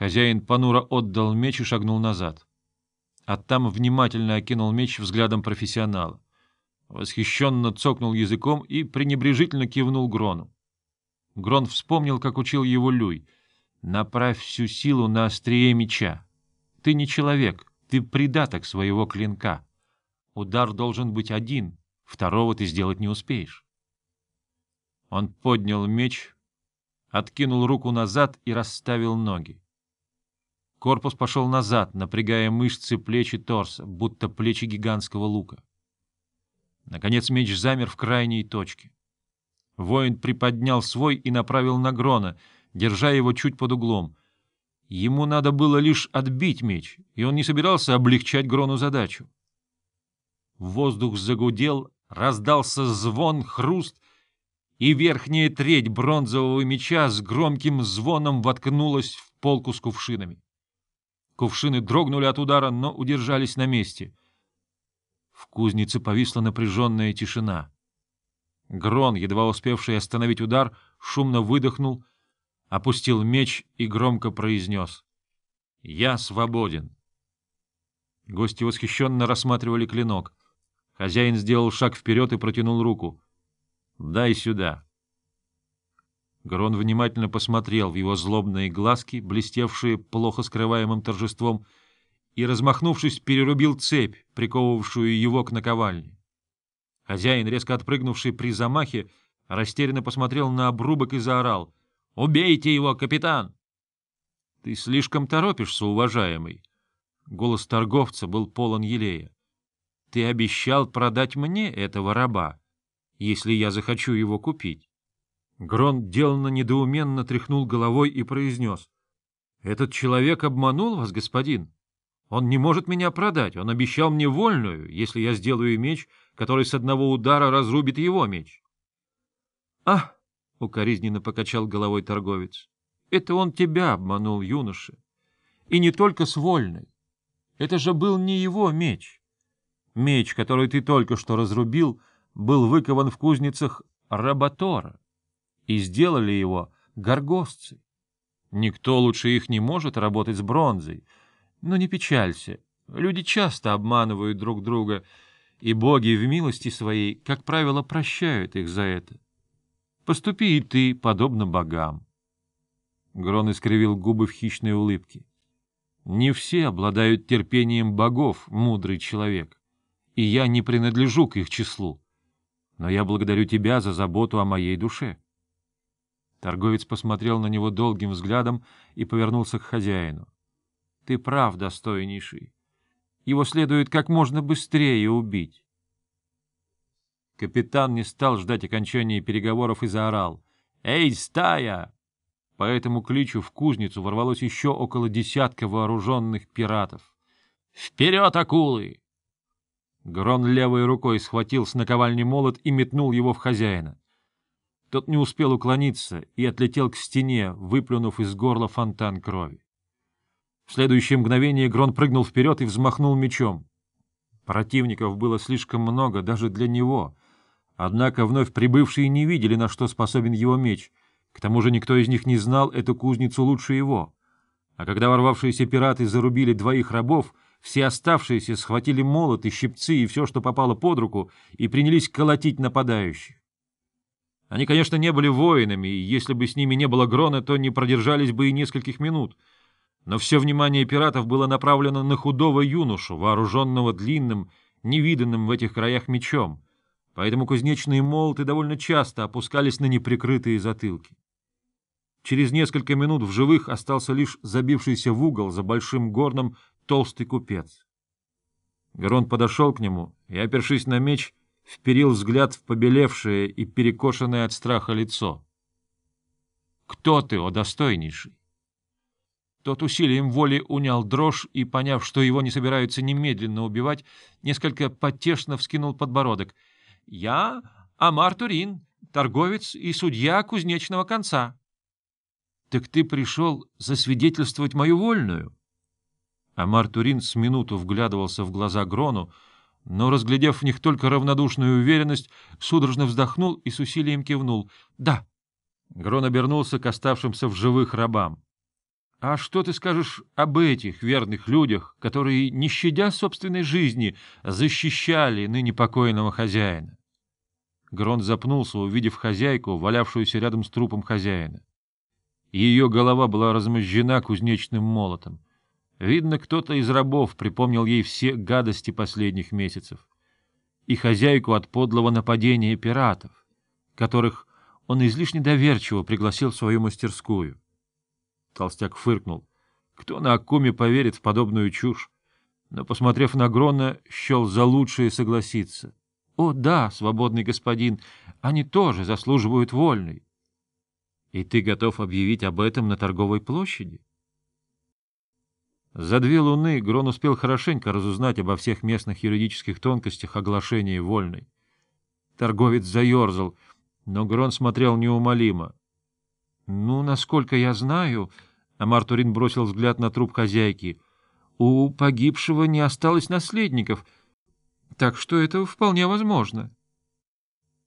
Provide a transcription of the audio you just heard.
Хозяин понуро отдал меч и шагнул назад. А там внимательно окинул меч взглядом профессионала. Восхищенно цокнул языком и пренебрежительно кивнул Грону. Грон вспомнил, как учил его Люй. «Направь всю силу на острие меча. Ты не человек, ты придаток своего клинка. Удар должен быть один, второго ты сделать не успеешь». Он поднял меч, откинул руку назад и расставил ноги. Корпус пошел назад, напрягая мышцы плеч и торса, будто плечи гигантского лука. Наконец меч замер в крайней точке. Воин приподнял свой и направил на Грона, держа его чуть под углом. Ему надо было лишь отбить меч, и он не собирался облегчать Грону задачу. Воздух загудел, раздался звон, хруст, и верхняя треть бронзового меча с громким звоном воткнулась в полку с кувшинами. Кувшины дрогнули от удара, но удержались на месте. В кузнице повисла напряженная тишина. Грон, едва успевший остановить удар, шумно выдохнул, опустил меч и громко произнес «Я свободен». Гости восхищенно рассматривали клинок. Хозяин сделал шаг вперед и протянул руку. «Дай сюда». Грон внимательно посмотрел в его злобные глазки, блестевшие плохо скрываемым торжеством, и, размахнувшись, перерубил цепь, приковывавшую его к наковальне. Хозяин, резко отпрыгнувший при замахе, растерянно посмотрел на обрубок и заорал. — Убейте его, капитан! — Ты слишком торопишься, уважаемый. Голос торговца был полон елея. — Ты обещал продать мне этого раба, если я захочу его купить. Грон деланно недоуменно тряхнул головой и произнес. — Этот человек обманул вас, господин? Он не может меня продать. Он обещал мне вольную, если я сделаю меч, который с одного удара разрубит его меч. — А! — укоризненно покачал головой торговец. — Это он тебя обманул, юноша. И не только с вольной. Это же был не его меч. Меч, который ты только что разрубил, был выкован в кузницах Рабатора и сделали его горгостцы. Никто лучше их не может работать с бронзой. Но не печалься, люди часто обманывают друг друга, и боги в милости своей, как правило, прощают их за это. Поступи и ты, подобно богам. Грон искривил губы в хищной улыбке. Не все обладают терпением богов, мудрый человек, и я не принадлежу к их числу. Но я благодарю тебя за заботу о моей душе. Торговец посмотрел на него долгим взглядом и повернулся к хозяину. — Ты прав, достойнейший. Его следует как можно быстрее убить. Капитан не стал ждать окончания переговоров и заорал. — Эй, стая! По этому кличу в кузницу ворвалось еще около десятка вооруженных пиратов. — Вперед, акулы! Грон левой рукой схватил с наковальни молот и метнул его в хозяина. Тот не успел уклониться и отлетел к стене, выплюнув из горла фонтан крови. В следующее мгновение Грон прыгнул вперед и взмахнул мечом. Противников было слишком много даже для него, однако вновь прибывшие не видели, на что способен его меч. К тому же никто из них не знал эту кузницу лучше его. А когда ворвавшиеся пираты зарубили двоих рабов, все оставшиеся схватили молоты, щипцы и все, что попало под руку, и принялись колотить нападающих. Они, конечно, не были воинами, и если бы с ними не было Грона, то не продержались бы и нескольких минут. Но все внимание пиратов было направлено на худого юношу, вооруженного длинным, невиданным в этих краях мечом, поэтому кузнечные молоты довольно часто опускались на неприкрытые затылки. Через несколько минут в живых остался лишь забившийся в угол за большим горном толстый купец. Герон подошел к нему и, опершись на меч, вперил взгляд в побелевшее и перекошенное от страха лицо. — Кто ты, о достойнейший? Тот усилием воли унял дрожь и, поняв, что его не собираются немедленно убивать, несколько потешно вскинул подбородок. — Я Амар Турин, торговец и судья кузнечного конца. — Так ты пришел засвидетельствовать мою вольную? Амар Турин с минуту вглядывался в глаза Грону, но, разглядев в них только равнодушную уверенность, судорожно вздохнул и с усилием кивнул. — Да. Грон обернулся к оставшимся в живых рабам. А что ты скажешь об этих верных людях, которые, не щадя собственной жизни, защищали ныне покойного хозяина? Грон запнулся, увидев хозяйку, валявшуюся рядом с трупом хозяина. Ее голова была размозжена кузнечным молотом. Видно, кто-то из рабов припомнил ей все гадости последних месяцев. И хозяйку от подлого нападения пиратов, которых он излишне доверчиво пригласил в свою мастерскую. Толстяк фыркнул. Кто на Акуме поверит в подобную чушь? Но, посмотрев на Грона, счел за лучшее согласиться. О, да, свободный господин, они тоже заслуживают вольной. И ты готов объявить об этом на торговой площади? За две луны Грон успел хорошенько разузнать обо всех местных юридических тонкостях оглашения вольной. Торговец заерзал, но Грон смотрел неумолимо. — Ну, насколько я знаю, — Амар Турин бросил взгляд на труп хозяйки, — у погибшего не осталось наследников, так что это вполне возможно. —